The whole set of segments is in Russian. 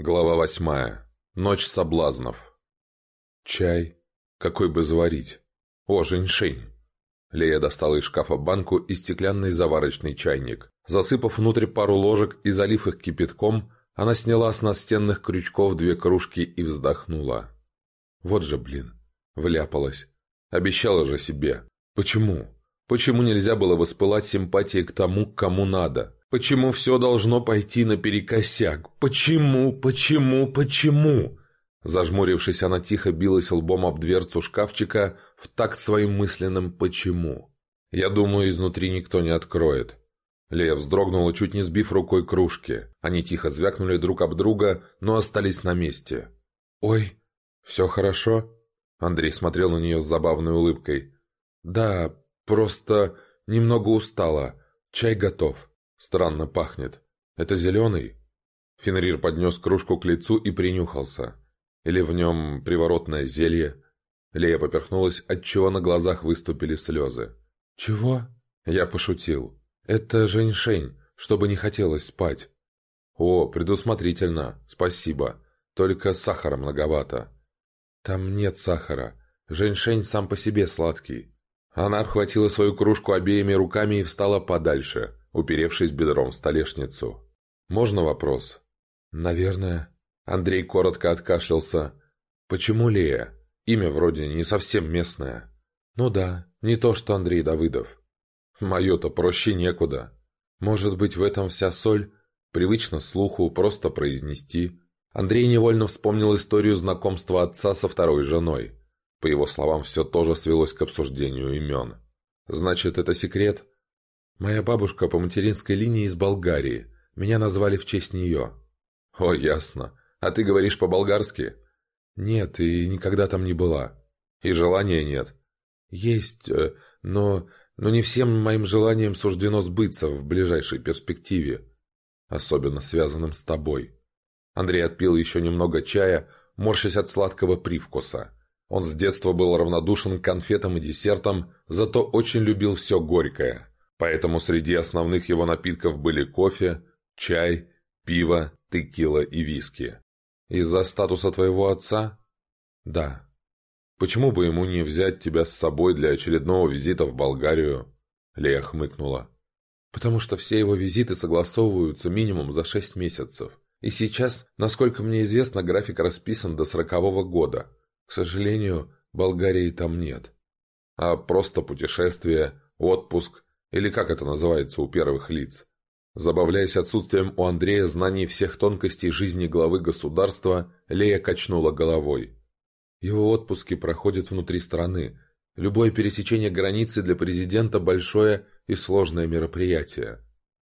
Глава восьмая. Ночь соблазнов. Чай. Какой бы заварить? О, женьшень. Лея достала из шкафа банку и стеклянный заварочный чайник. Засыпав внутрь пару ложек и залив их кипятком, она сняла с настенных крючков две кружки и вздохнула. Вот же, блин, вляпалась. Обещала же себе. Почему? Почему нельзя было воспылать симпатией к тому, кому надо? Почему все должно пойти наперекосяк? Почему, почему, почему?» Зажмурившись, она тихо билась лбом об дверцу шкафчика в такт своим мысленным «почему?». «Я думаю, изнутри никто не откроет». Лея вздрогнула, чуть не сбив рукой кружки. Они тихо звякнули друг об друга, но остались на месте. «Ой, все хорошо?» Андрей смотрел на нее с забавной улыбкой. «Да, просто немного устала. Чай готов». Странно пахнет. Это зеленый? Фенрир поднес кружку к лицу и принюхался. Или в нем приворотное зелье? Лея поперхнулась, отчего на глазах выступили слезы. «Чего?» Я пошутил. «Это женьшень, чтобы не хотелось спать». «О, предусмотрительно, спасибо. Только сахара многовато». «Там нет сахара. Женьшень сам по себе сладкий». Она обхватила свою кружку обеими руками и встала подальше, уперевшись бедром в столешницу. «Можно вопрос?» «Наверное». Андрей коротко откашлялся. «Почему Лея? Имя вроде не совсем местное». «Ну да, не то что Андрей Давыдов». «Мое-то проще некуда. Может быть, в этом вся соль? Привычно слуху просто произнести». Андрей невольно вспомнил историю знакомства отца со второй женой. По его словам, все тоже свелось к обсуждению имен. «Значит, это секрет?» Моя бабушка по материнской линии из Болгарии. Меня назвали в честь нее». «О, ясно. А ты говоришь по-болгарски?» «Нет, и никогда там не была. И желания нет?» «Есть, э, но... но не всем моим желаниям суждено сбыться в ближайшей перспективе. Особенно связанным с тобой». Андрей отпил еще немного чая, морщась от сладкого привкуса. Он с детства был равнодушен к конфетам и десертам, зато очень любил все горькое. Поэтому среди основных его напитков были кофе, чай, пиво, текила и виски. Из-за статуса твоего отца? Да. Почему бы ему не взять тебя с собой для очередного визита в Болгарию? Лея хмыкнула. Потому что все его визиты согласовываются минимум за шесть месяцев. И сейчас, насколько мне известно, график расписан до сорокового года. К сожалению, Болгарии там нет. А просто путешествие, отпуск или как это называется у первых лиц. Забавляясь отсутствием у Андрея знаний всех тонкостей жизни главы государства, Лея качнула головой. Его отпуски проходят внутри страны. Любое пересечение границы для президента – большое и сложное мероприятие.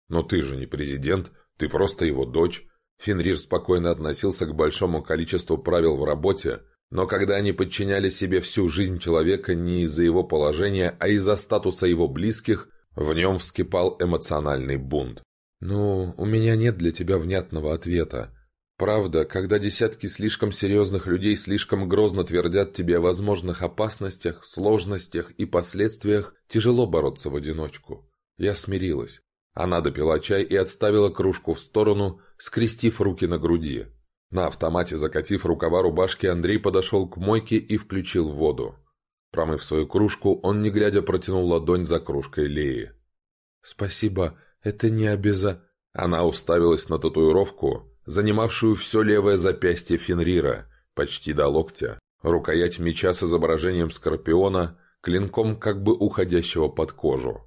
Но ты же не президент, ты просто его дочь. Фенрир спокойно относился к большому количеству правил в работе, но когда они подчиняли себе всю жизнь человека не из-за его положения, а из-за статуса его близких, в нем вскипал эмоциональный бунт. «Ну, у меня нет для тебя внятного ответа. Правда, когда десятки слишком серьезных людей слишком грозно твердят тебе о возможных опасностях, сложностях и последствиях, тяжело бороться в одиночку. Я смирилась. Она допила чай и отставила кружку в сторону, скрестив руки на груди. На автомате закатив рукава рубашки, Андрей подошел к мойке и включил воду. Промыв свою кружку, он, не глядя, протянул ладонь за кружкой Леи. «Спасибо, это не обяза...» Она уставилась на татуировку, занимавшую все левое запястье Фенрира, почти до локтя. Рукоять меча с изображением скорпиона, клинком как бы уходящего под кожу.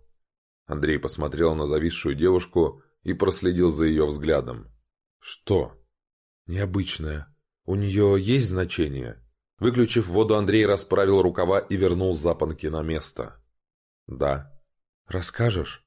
Андрей посмотрел на зависшую девушку и проследил за ее взглядом. «Что?» «Необычное. У нее есть значение?» Выключив воду, Андрей расправил рукава и вернул запонки на место. «Да». «Расскажешь?»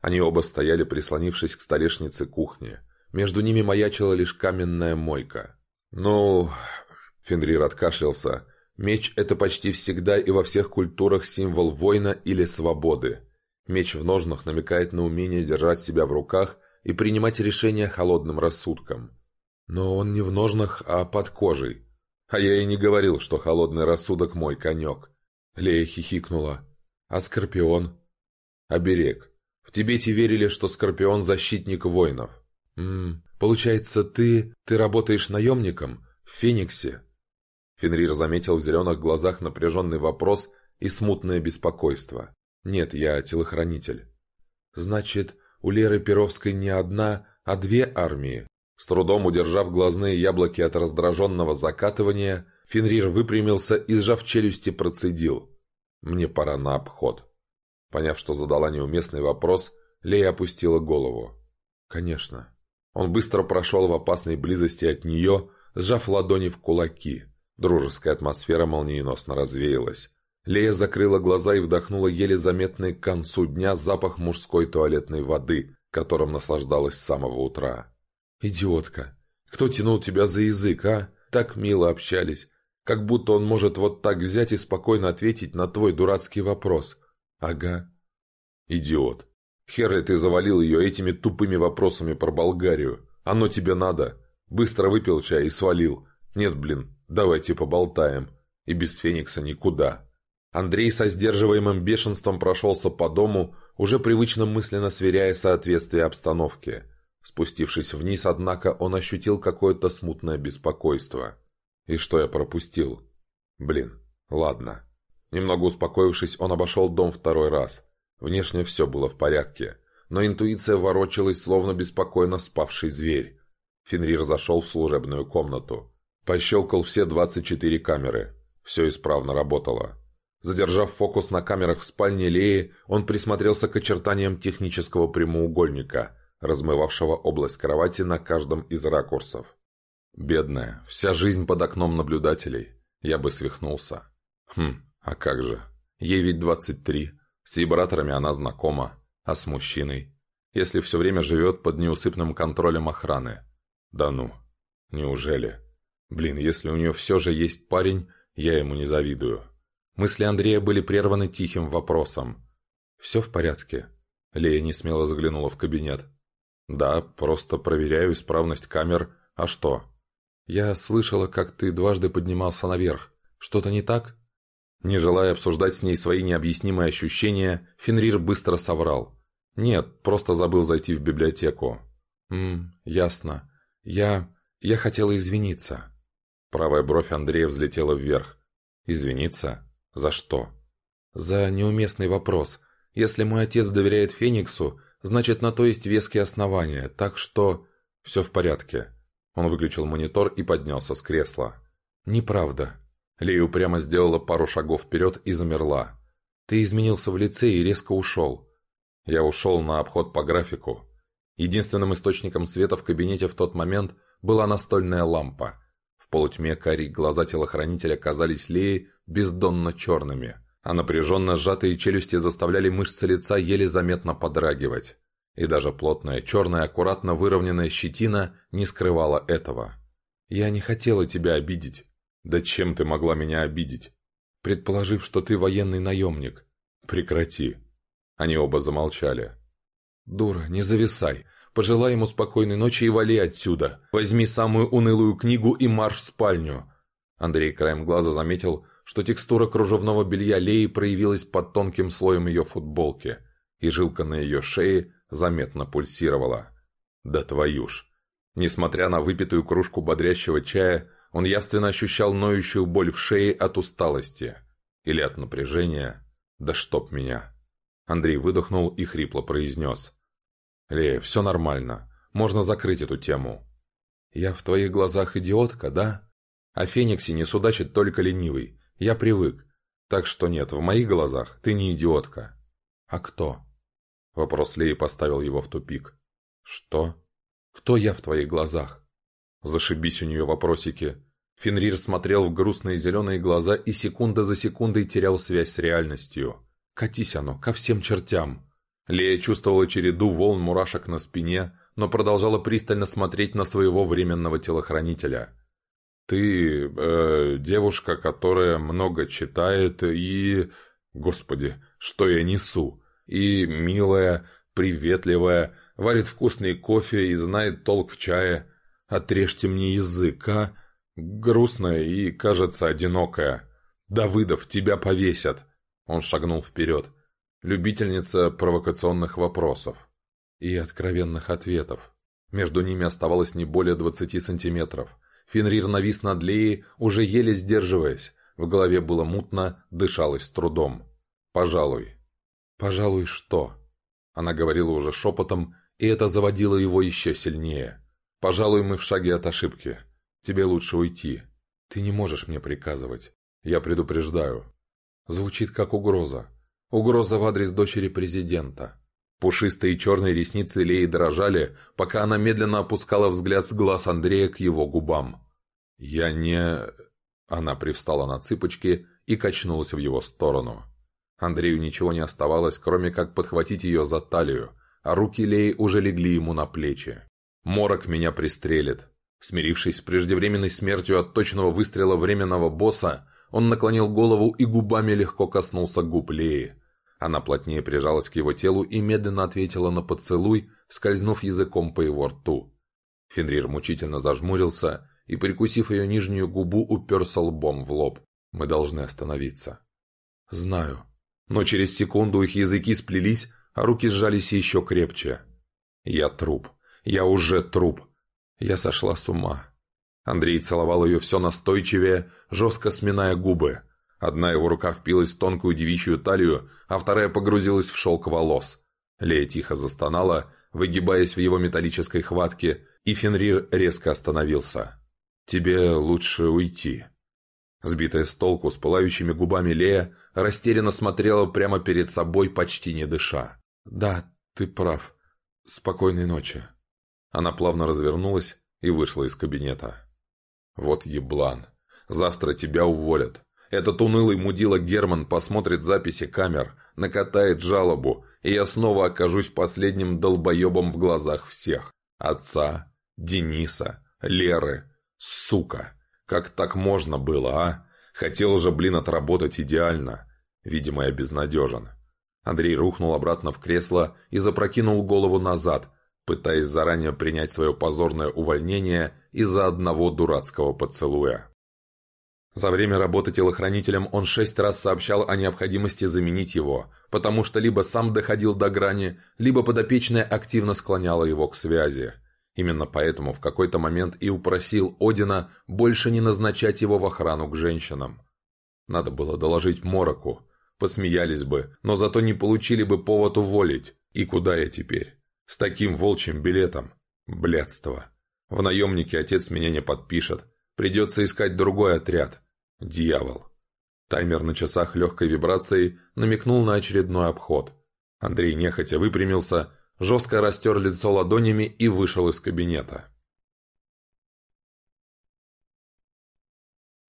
Они оба стояли, прислонившись к столешнице кухни. Между ними маячила лишь каменная мойка. «Ну...» — Фенрир откашлялся. «Меч — это почти всегда и во всех культурах символ воина или свободы. Меч в ножнах намекает на умение держать себя в руках и принимать решения холодным рассудком. Но он не в ножнах, а под кожей. А я и не говорил, что холодный рассудок мой конек. Лея хихикнула. А Скорпион? Оберег. В Тибете верили, что Скорпион защитник воинов. «Ммм, получается, ты... ты работаешь наемником? В Фениксе?» Фенрир заметил в зеленых глазах напряженный вопрос и смутное беспокойство. «Нет, я телохранитель». «Значит, у Леры Перовской не одна, а две армии?» С трудом удержав глазные яблоки от раздраженного закатывания, Фенрир выпрямился и, сжав челюсти, процедил. «Мне пора на обход». Поняв, что задала неуместный вопрос, Лея опустила голову. «Конечно». Он быстро прошел в опасной близости от нее, сжав ладони в кулаки. Дружеская атмосфера молниеносно развеялась. Лея закрыла глаза и вдохнула еле заметный к концу дня запах мужской туалетной воды, которым наслаждалась с самого утра. «Идиотка! Кто тянул тебя за язык, а? Так мило общались. Как будто он может вот так взять и спокойно ответить на твой дурацкий вопрос. Ага. Идиот. Херли ты завалил ее этими тупыми вопросами про Болгарию. Оно тебе надо. Быстро выпил чай и свалил. Нет, блин, давайте поболтаем. И без Феникса никуда. Андрей со сдерживаемым бешенством прошелся по дому, уже привычно мысленно сверяя соответствие обстановке. Спустившись вниз, однако, он ощутил какое-то смутное беспокойство. И что я пропустил? Блин, ладно. Немного успокоившись, он обошел дом второй раз. Внешне все было в порядке, но интуиция ворочалась, словно беспокойно спавший зверь. Фенрир зашел в служебную комнату. Пощелкал все 24 камеры. Все исправно работало. Задержав фокус на камерах в спальне Леи, он присмотрелся к очертаниям технического прямоугольника, размывавшего область кровати на каждом из ракурсов. Бедная, вся жизнь под окном наблюдателей. Я бы свихнулся. Хм, а как же? Ей ведь 23. С вибраторами она знакома. А с мужчиной? Если все время живет под неусыпным контролем охраны. Да ну. Неужели? Блин, если у нее все же есть парень, я ему не завидую. Мысли Андрея были прерваны тихим вопросом. «Все в порядке?» Лея не смело заглянула в кабинет. «Да, просто проверяю исправность камер. А что?» «Я слышала, как ты дважды поднимался наверх. Что-то не так?» Не желая обсуждать с ней свои необъяснимые ощущения, Фенрир быстро соврал. «Нет, просто забыл зайти в библиотеку». «Ммм, ясно. Я... я хотела извиниться». Правая бровь Андрея взлетела вверх. «Извиниться? За что?» «За неуместный вопрос. Если мой отец доверяет Фениксу, значит на то есть веские основания, так что...» «Все в порядке. Он выключил монитор и поднялся с кресла. «Неправда». Лея упрямо сделала пару шагов вперед и замерла. «Ты изменился в лице и резко ушел». Я ушел на обход по графику. Единственным источником света в кабинете в тот момент была настольная лампа. В полутьме карий глаза телохранителя казались Леи бездонно черными, а напряженно сжатые челюсти заставляли мышцы лица еле заметно подрагивать. И даже плотная, черная, аккуратно выровненная щетина не скрывала этого. «Я не хотела тебя обидеть». «Да чем ты могла меня обидеть?» «Предположив, что ты военный наемник». «Прекрати». Они оба замолчали. «Дура, не зависай. Пожелай ему спокойной ночи и вали отсюда. Возьми самую унылую книгу и марш в спальню». Андрей краем глаза заметил, что текстура кружевного белья Леи проявилась под тонким слоем ее футболки, и жилка на ее шее заметно пульсировала. Да твою ж! Несмотря на выпитую кружку бодрящего чая, он явственно ощущал ноющую боль в шее от усталости. Или от напряжения. Да чтоб меня! Андрей выдохнул и хрипло произнес. «Лея, все нормально. Можно закрыть эту тему». «Я в твоих глазах идиотка, да? О Фениксе не судачит только ленивый. Я привык. Так что нет, в моих глазах ты не идиотка». «А кто?» Вопрос Леи поставил его в тупик. «Что? Кто я в твоих глазах?» Зашибись у нее вопросики. Фенрир смотрел в грустные зеленые глаза и секунда за секундой терял связь с реальностью. «Катись оно, ко всем чертям!» Лея чувствовала череду волн мурашек на спине, но продолжала пристально смотреть на своего временного телохранителя. «Ты... Э, девушка, которая много читает и... Господи, что я несу? И милая, приветливая, варит вкусный кофе и знает толк в чае. Отрежьте мне язык, а? Грустная и, кажется, одинокая. Давыдов, тебя повесят. Он шагнул вперед. Любительница провокационных вопросов. И откровенных ответов. Между ними оставалось не более двадцати сантиметров. Фенрир навис над Леей, уже еле сдерживаясь. В голове было мутно, дышалось с трудом. «Пожалуй». «Пожалуй, что?» Она говорила уже шепотом, и это заводило его еще сильнее. «Пожалуй, мы в шаге от ошибки. Тебе лучше уйти. Ты не можешь мне приказывать. Я предупреждаю». Звучит как угроза. Угроза в адрес дочери президента. Пушистые черные ресницы Леи дрожали, пока она медленно опускала взгляд с глаз Андрея к его губам. «Я не...» Она привстала на цыпочки и качнулась в его сторону. Андрею ничего не оставалось, кроме как подхватить ее за талию, а руки Леи уже легли ему на плечи. «Морок меня пристрелит». Смирившись с преждевременной смертью от точного выстрела временного босса, он наклонил голову и губами легко коснулся губ Леи. Она плотнее прижалась к его телу и медленно ответила на поцелуй, скользнув языком по его рту. Фенрир мучительно зажмурился и, прикусив ее нижнюю губу, уперся лбом в лоб. «Мы должны остановиться». «Знаю». Но через секунду их языки сплелись, а руки сжались еще крепче. «Я труп. Я уже труп. Я сошла с ума». Андрей целовал ее все настойчивее, жестко сминая губы. Одна его рука впилась в тонкую девичью талию, а вторая погрузилась в шелк волос. Лея тихо застонала, выгибаясь в его металлической хватке, и Фенрир резко остановился. «Тебе лучше уйти». Сбитая с толку, с пылающими губами Лея растерянно смотрела прямо перед собой, почти не дыша. «Да, ты прав. Спокойной ночи». Она плавно развернулась и вышла из кабинета. «Вот еблан. Завтра тебя уволят. Этот унылый мудила Герман посмотрит записи камер, накатает жалобу, и я снова окажусь последним долбоебом в глазах всех. Отца, Дениса, Леры. Сука! Как так можно было, а? Хотел же, блин, отработать идеально. Видимо, я безнадежен. Андрей рухнул обратно в кресло и запрокинул голову назад, пытаясь заранее принять свое позорное увольнение из-за одного дурацкого поцелуя. За время работы телохранителем он шесть раз сообщал о необходимости заменить его, потому что либо сам доходил до грани, либо подопечная активно склоняла его к связи. Именно поэтому в какой-то момент и упросил Одина больше не назначать его в охрану к женщинам. Надо было доложить Мороку. Посмеялись бы, но зато не получили бы повод уволить. И куда я теперь? С таким волчьим билетом? Блядство. В наемнике отец меня не подпишет. Придется искать другой отряд. Дьявол. Таймер на часах легкой вибрацией намекнул на очередной обход. Андрей нехотя выпрямился, жестко растер лицо ладонями и вышел из кабинета.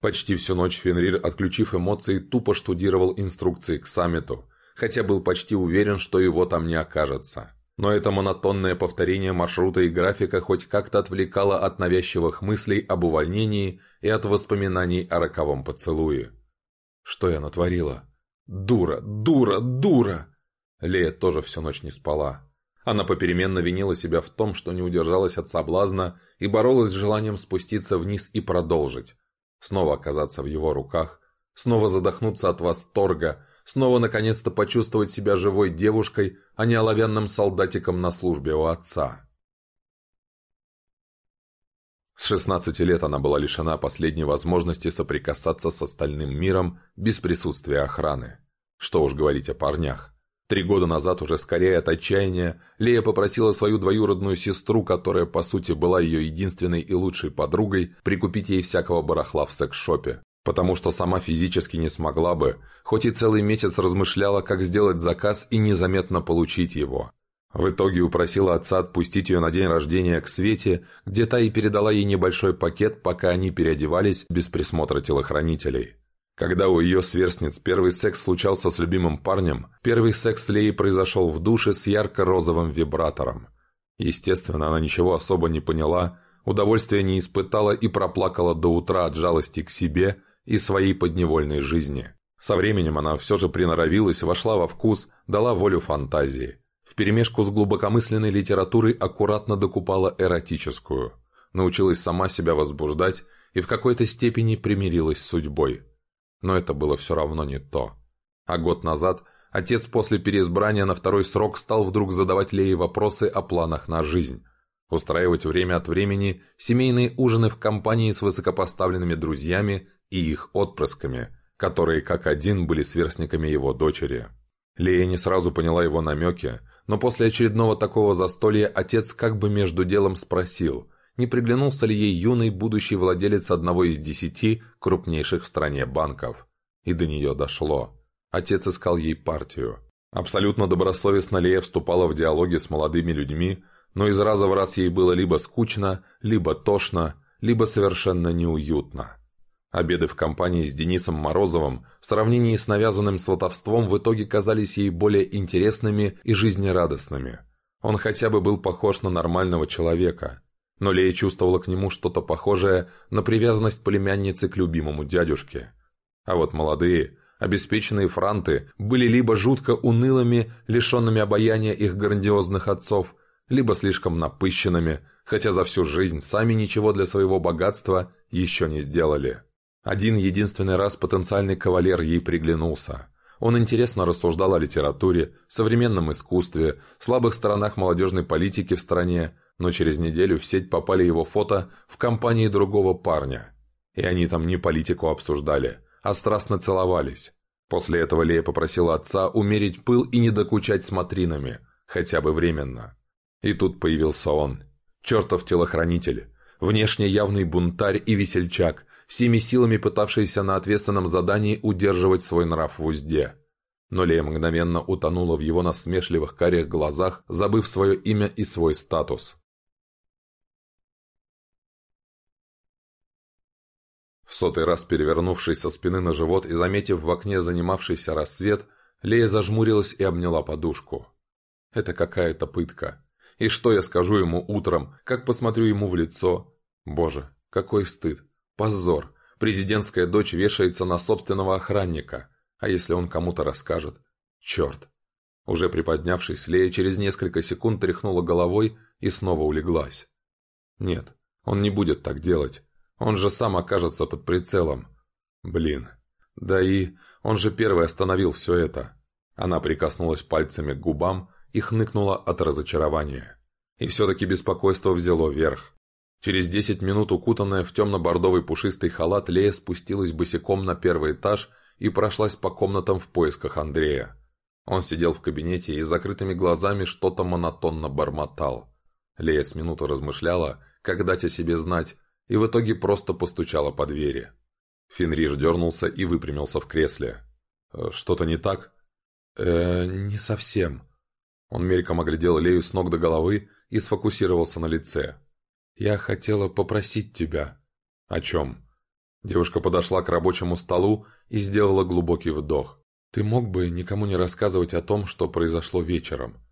Почти всю ночь Фенрир, отключив эмоции, тупо штудировал инструкции к саммиту, хотя был почти уверен, что его там не окажется. Но это монотонное повторение маршрута и графика хоть как-то отвлекало от навязчивых мыслей об увольнении и от воспоминаний о роковом поцелуе. Что я натворила? Дура, дура, дура! Лея тоже всю ночь не спала. Она попеременно винила себя в том, что не удержалась от соблазна и боролась с желанием спуститься вниз и продолжить. Снова оказаться в его руках, снова задохнуться от восторга, снова наконец-то почувствовать себя живой девушкой, а не оловянным солдатиком на службе у отца. С 16 лет она была лишена последней возможности соприкасаться с остальным миром без присутствия охраны. Что уж говорить о парнях. Три года назад, уже скорее от отчаяния, Лея попросила свою двоюродную сестру, которая по сути была ее единственной и лучшей подругой, прикупить ей всякого барахла в секс-шопе потому что сама физически не смогла бы, хоть и целый месяц размышляла, как сделать заказ и незаметно получить его. В итоге упросила отца отпустить ее на день рождения к Свете, где та и передала ей небольшой пакет, пока они переодевались без присмотра телохранителей. Когда у ее сверстниц первый секс случался с любимым парнем, первый секс с Леей произошел в душе с ярко-розовым вибратором. Естественно, она ничего особо не поняла, удовольствия не испытала и проплакала до утра от жалости к себе и своей подневольной жизни. Со временем она все же приноровилась, вошла во вкус, дала волю фантазии. Вперемешку с глубокомысленной литературой аккуратно докупала эротическую. Научилась сама себя возбуждать и в какой-то степени примирилась с судьбой. Но это было все равно не то. А год назад отец после переизбрания на второй срок стал вдруг задавать Лее вопросы о планах на жизнь. устраивать время от времени семейные ужины в компании с высокопоставленными друзьями и их отпрысками, которые как один были сверстниками его дочери. Лея не сразу поняла его намеки, но после очередного такого застолья отец как бы между делом спросил, не приглянулся ли ей юный будущий владелец одного из десяти крупнейших в стране банков. И до нее дошло. Отец искал ей партию. Абсолютно добросовестно Лея вступала в диалоги с молодыми людьми, но из раза в раз ей было либо скучно, либо тошно, либо совершенно неуютно. Обеды в компании с Денисом Морозовым в сравнении с навязанным сватовством в итоге казались ей более интересными и жизнерадостными. Он хотя бы был похож на нормального человека. Но Лея чувствовала к нему что-то похожее на привязанность племянницы к любимому дядюшке. А вот молодые, обеспеченные франты были либо жутко унылыми, лишенными обаяния их грандиозных отцов, либо слишком напыщенными, хотя за всю жизнь сами ничего для своего богатства еще не сделали. Один единственный раз потенциальный кавалер ей приглянулся. Он интересно рассуждал о литературе, современном искусстве, слабых сторонах молодежной политики в стране, но через неделю в сеть попали его фото в компании другого парня. И они там не политику обсуждали, а страстно целовались. После этого Лея попросила отца умерить пыл и не докучать смотринами, хотя бы временно. И тут появился он. Чертов телохранитель. Внешне явный бунтарь и весельчак, всеми силами пытавшийся на ответственном задании удерживать свой нрав в узде. Но Лея мгновенно утонула в его насмешливых карих глазах, забыв свое имя и свой статус. В сотый раз перевернувшись со спины на живот и заметив в окне занимавшийся рассвет, Лея зажмурилась и обняла подушку. Это какая-то пытка. И что я скажу ему утром, как посмотрю ему в лицо? Боже, какой стыд. Позор! Президентская дочь вешается на собственного охранника. А если он кому-то расскажет? Черт! Уже приподнявшись, Лея через несколько секунд тряхнула головой и снова улеглась. Нет, он не будет так делать. Он же сам окажется под прицелом. Блин. Да и он же первый остановил все это. Она прикоснулась пальцами к губам и хныкнула от разочарования. И все-таки беспокойство взяло верх. Через десять минут, укутанная в темно-бордовый пушистый халат, Лея спустилась босиком на первый этаж и прошлась по комнатам в поисках Андрея. Он сидел в кабинете и с закрытыми глазами что-то монотонно бормотал. Лея с минуту размышляла, как дать о себе знать, и в итоге просто постучала по двери. Фенрир дернулся и выпрямился в кресле. «Э, «Что-то не так?» «Э, не совсем». Он мельком оглядел Лею с ног до головы и сфокусировался на лице. «Я хотела попросить тебя». «О чем?» Девушка подошла к рабочему столу и сделала глубокий вдох. «Ты мог бы никому не рассказывать о том, что произошло вечером?»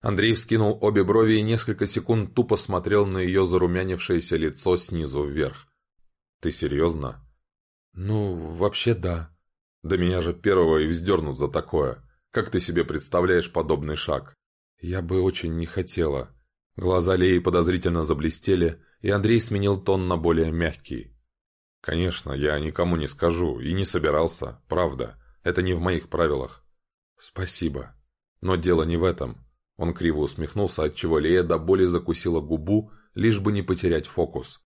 Андрей вскинул обе брови и несколько секунд тупо смотрел на ее зарумянившееся лицо снизу вверх. «Ты серьезно?» «Ну, вообще да». «Да меня же первого и вздернут за такое. Как ты себе представляешь подобный шаг?» «Я бы очень не хотела. Глаза Леи подозрительно заблестели, и Андрей сменил тон на более мягкий. «Конечно, я никому не скажу и не собирался, правда. Это не в моих правилах». «Спасибо. Но дело не в этом». Он криво усмехнулся, отчего Лея до боли закусила губу, лишь бы не потерять фокус.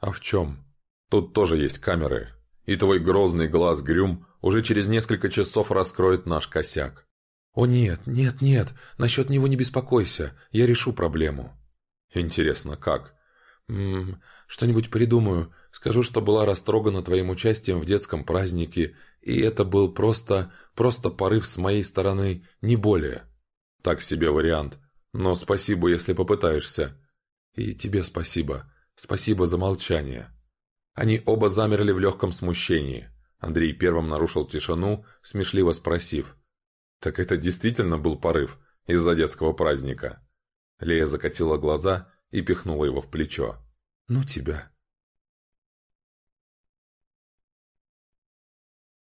«А в чем?» «Тут тоже есть камеры. И твой грозный глаз Грюм уже через несколько часов раскроет наш косяк. «О нет, нет, нет, насчет него не беспокойся, я решу проблему». «Интересно, как?» «Ммм, что-нибудь придумаю. Скажу, что была растрогана твоим участием в детском празднике, и это был просто, просто порыв с моей стороны, не более». «Так себе вариант. Но спасибо, если попытаешься». «И тебе спасибо. Спасибо за молчание». Они оба замерли в легком смущении. Андрей первым нарушил тишину, смешливо спросив – так это действительно был порыв из-за детского праздника. Лея закатила глаза и пихнула его в плечо. «Ну тебя».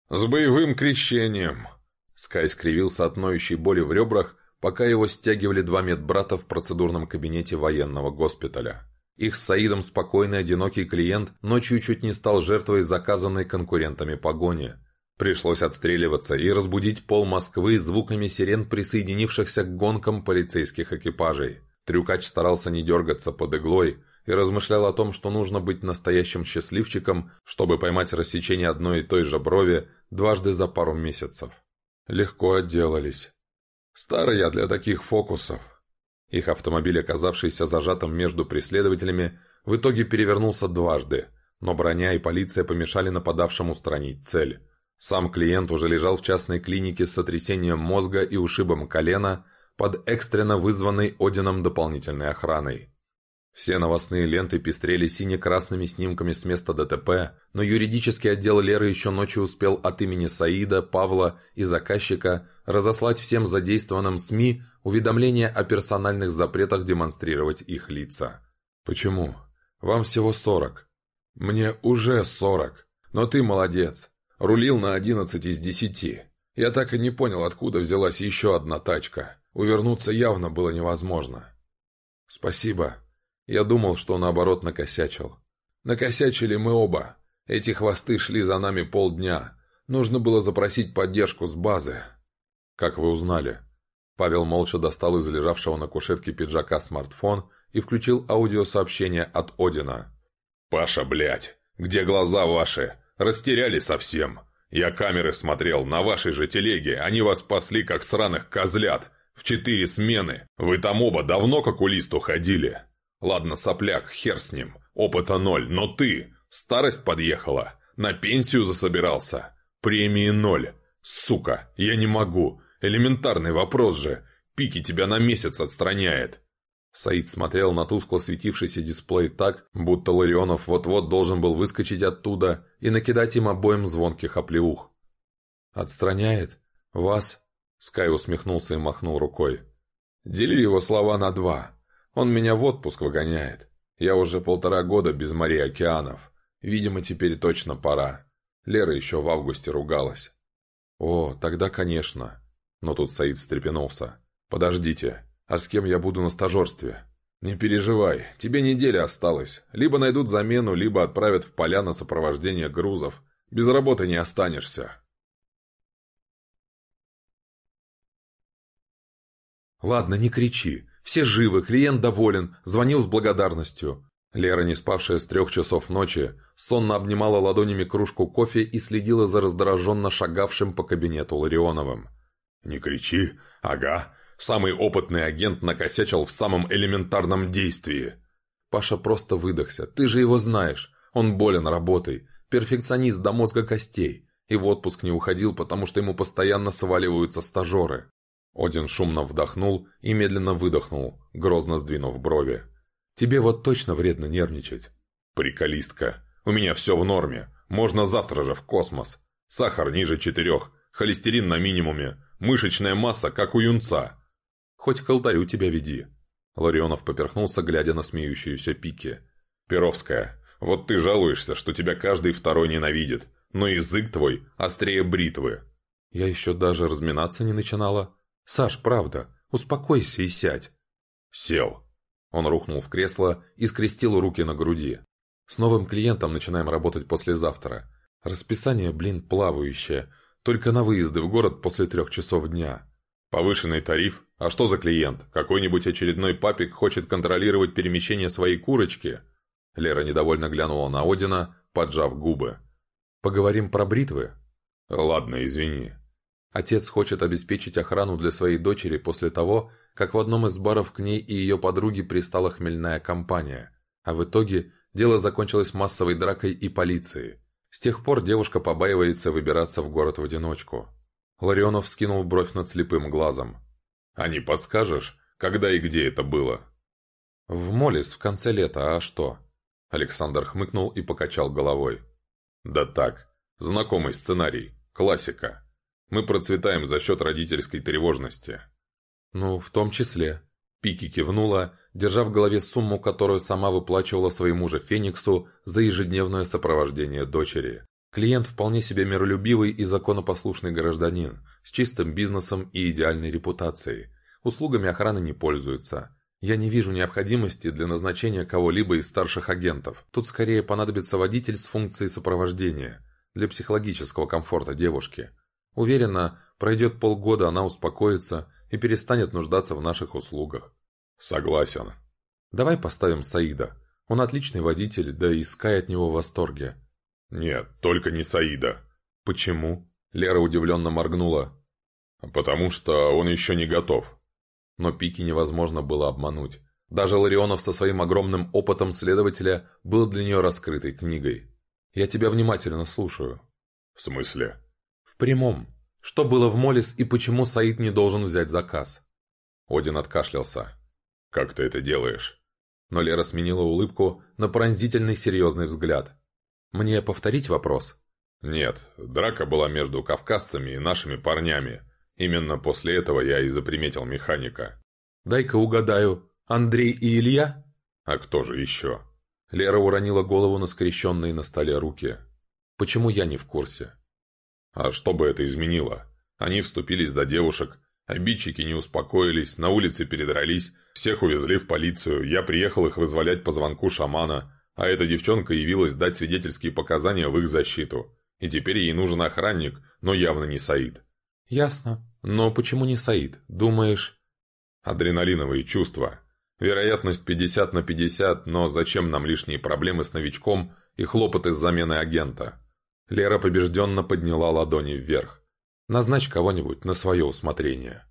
«С боевым крещением!» Скай скривился от ноющей боли в ребрах, пока его стягивали два медбрата в процедурном кабинете военного госпиталя. Их с Саидом спокойный одинокий клиент ночью чуть не стал жертвой заказанной конкурентами погони – Пришлось отстреливаться и разбудить пол Москвы звуками сирен присоединившихся к гонкам полицейских экипажей. Трюкач старался не дергаться под иглой и размышлял о том, что нужно быть настоящим счастливчиком, чтобы поймать рассечение одной и той же брови дважды за пару месяцев. Легко отделались. Старый я для таких фокусов. Их автомобиль, оказавшийся зажатым между преследователями, в итоге перевернулся дважды, но броня и полиция помешали нападавшим устранить цель. Сам клиент уже лежал в частной клинике с сотрясением мозга и ушибом колена под экстренно вызванной Одином дополнительной охраной. Все новостные ленты пестрели сине-красными снимками с места ДТП, но юридический отдел Леры еще ночью успел от имени Саида, Павла и заказчика разослать всем задействованным СМИ уведомления о персональных запретах демонстрировать их лица. «Почему? Вам всего сорок. Мне уже сорок. Но ты молодец. Рулил на одиннадцать из десяти. Я так и не понял, откуда взялась еще одна тачка. Увернуться явно было невозможно. Спасибо. Я думал, что наоборот накосячил. Накосячили мы оба. Эти хвосты шли за нами полдня. Нужно было запросить поддержку с базы. Как вы узнали? Павел молча достал из лежавшего на кушетке пиджака смартфон и включил аудиосообщение от Одина. «Паша, блядь, где глаза ваши? Растеряли совсем. Я камеры смотрел, на вашей же телеге. Они вас спасли, как сраных козлят. В четыре смены. Вы там оба давно к окулисту ходили. Ладно, сопляк, хер с ним. Опыта ноль. Но ты... Старость подъехала. На пенсию засобирался. Премии ноль. Сука, я не могу. Элементарный вопрос же. Пики тебя на месяц отстраняет. Саид смотрел на тускло светившийся дисплей так, будто Ларионов вот-вот должен был выскочить оттуда и накидать им обоим звонких оплеух. «Отстраняет? Вас?» Скай усмехнулся и махнул рукой. «Дели его слова на два. Он меня в отпуск выгоняет. Я уже полтора года без морей океанов. Видимо, теперь точно пора. Лера еще в августе ругалась». «О, тогда конечно». Но тут Саид встрепенулся. «Подождите, а с кем я буду на стажерстве? Не переживай, тебе неделя осталась. Либо найдут замену, либо отправят в поля на сопровождение грузов. Без работы не останешься. Ладно, не кричи. Все живы, клиент доволен, звонил с благодарностью. Лера, не спавшая с трех часов ночи, сонно обнимала ладонями кружку кофе и следила за раздраженно шагавшим по кабинету Ларионовым. «Не кричи. Ага. Самый опытный агент накосячил в самом элементарном действии. Паша просто выдохся. Ты же его знаешь. Он болен работой. Перфекционист до мозга костей. И в отпуск не уходил, потому что ему постоянно сваливаются стажеры. Один шумно вдохнул и медленно выдохнул, грозно сдвинув брови. «Тебе вот точно вредно нервничать». «Приколистка. У меня все в норме. Можно завтра же в космос. Сахар ниже четырех, холестерин на минимуме, мышечная масса, как у юнца. Хоть к алтарю тебя веди». Ларионов поперхнулся, глядя на смеющуюся Пики. «Перовская, вот ты жалуешься, что тебя каждый второй ненавидит, но язык твой острее бритвы». «Я еще даже разминаться не начинала. Саш, правда, успокойся и сядь». «Сел». Он рухнул в кресло и скрестил руки на груди. «С новым клиентом начинаем работать послезавтра. Расписание, блин, плавающее. Только на выезды в город после трех часов дня. Повышенный тариф? А что за клиент? Какой-нибудь очередной папик хочет контролировать перемещение своей курочки? Лера недовольно глянула на Одина, поджав губы. Поговорим про бритвы? Ладно, извини. Отец хочет обеспечить охрану для своей дочери после того, как в одном из баров к ней и ее подруге пристала хмельная компания. А в итоге дело закончилось массовой дракой и полицией. С тех пор девушка побаивается выбираться в город в одиночку. Ларионов скинул бровь над слепым глазом. «А не подскажешь, когда и где это было?» «В Молис в конце лета, а что?» Александр хмыкнул и покачал головой. «Да так, знакомый сценарий, классика. Мы процветаем за счет родительской тревожности». «Ну, в том числе». Пики кивнула, держа в голове сумму, которую сама выплачивала своему же Фениксу за ежедневное сопровождение дочери. Клиент вполне себе миролюбивый и законопослушный гражданин, с чистым бизнесом и идеальной репутацией. Услугами охраны не пользуется. Я не вижу необходимости для назначения кого-либо из старших агентов. Тут скорее понадобится водитель с функцией сопровождения, для психологического комфорта девушки. Уверена, пройдет полгода, она успокоится и перестанет нуждаться в наших услугах. Согласен. Давай поставим Саида. Он отличный водитель, да и Скай от него в восторге. Нет, только не Саида. Почему? Лера удивленно моргнула. Потому что он еще не готов. Но Пики невозможно было обмануть. Даже Ларионов со своим огромным опытом следователя был для нее раскрытой книгой. «Я тебя внимательно слушаю». «В смысле?» «В прямом. Что было в Молис и почему Саид не должен взять заказ?» Один откашлялся. «Как ты это делаешь?» Но Лера сменила улыбку на пронзительный серьезный взгляд. «Мне повторить вопрос?» «Нет, драка была между кавказцами и нашими парнями. Именно после этого я и заприметил механика». «Дай-ка угадаю, Андрей и Илья?» «А кто же еще?» Лера уронила голову на скрещенные на столе руки. «Почему я не в курсе?» «А что бы это изменило? Они вступились за девушек, обидчики не успокоились, на улице передрались, всех увезли в полицию, я приехал их вызволять по звонку шамана, а эта девчонка явилась дать свидетельские показания в их защиту. И теперь ей нужен охранник, но явно не Саид». «Ясно. Но почему не Саид? Думаешь...» «Адреналиновые чувства. Вероятность 50 на 50, но зачем нам лишние проблемы с новичком и хлопоты с заменой агента? Лера побежденно подняла ладони вверх. Назначь кого-нибудь на свое усмотрение.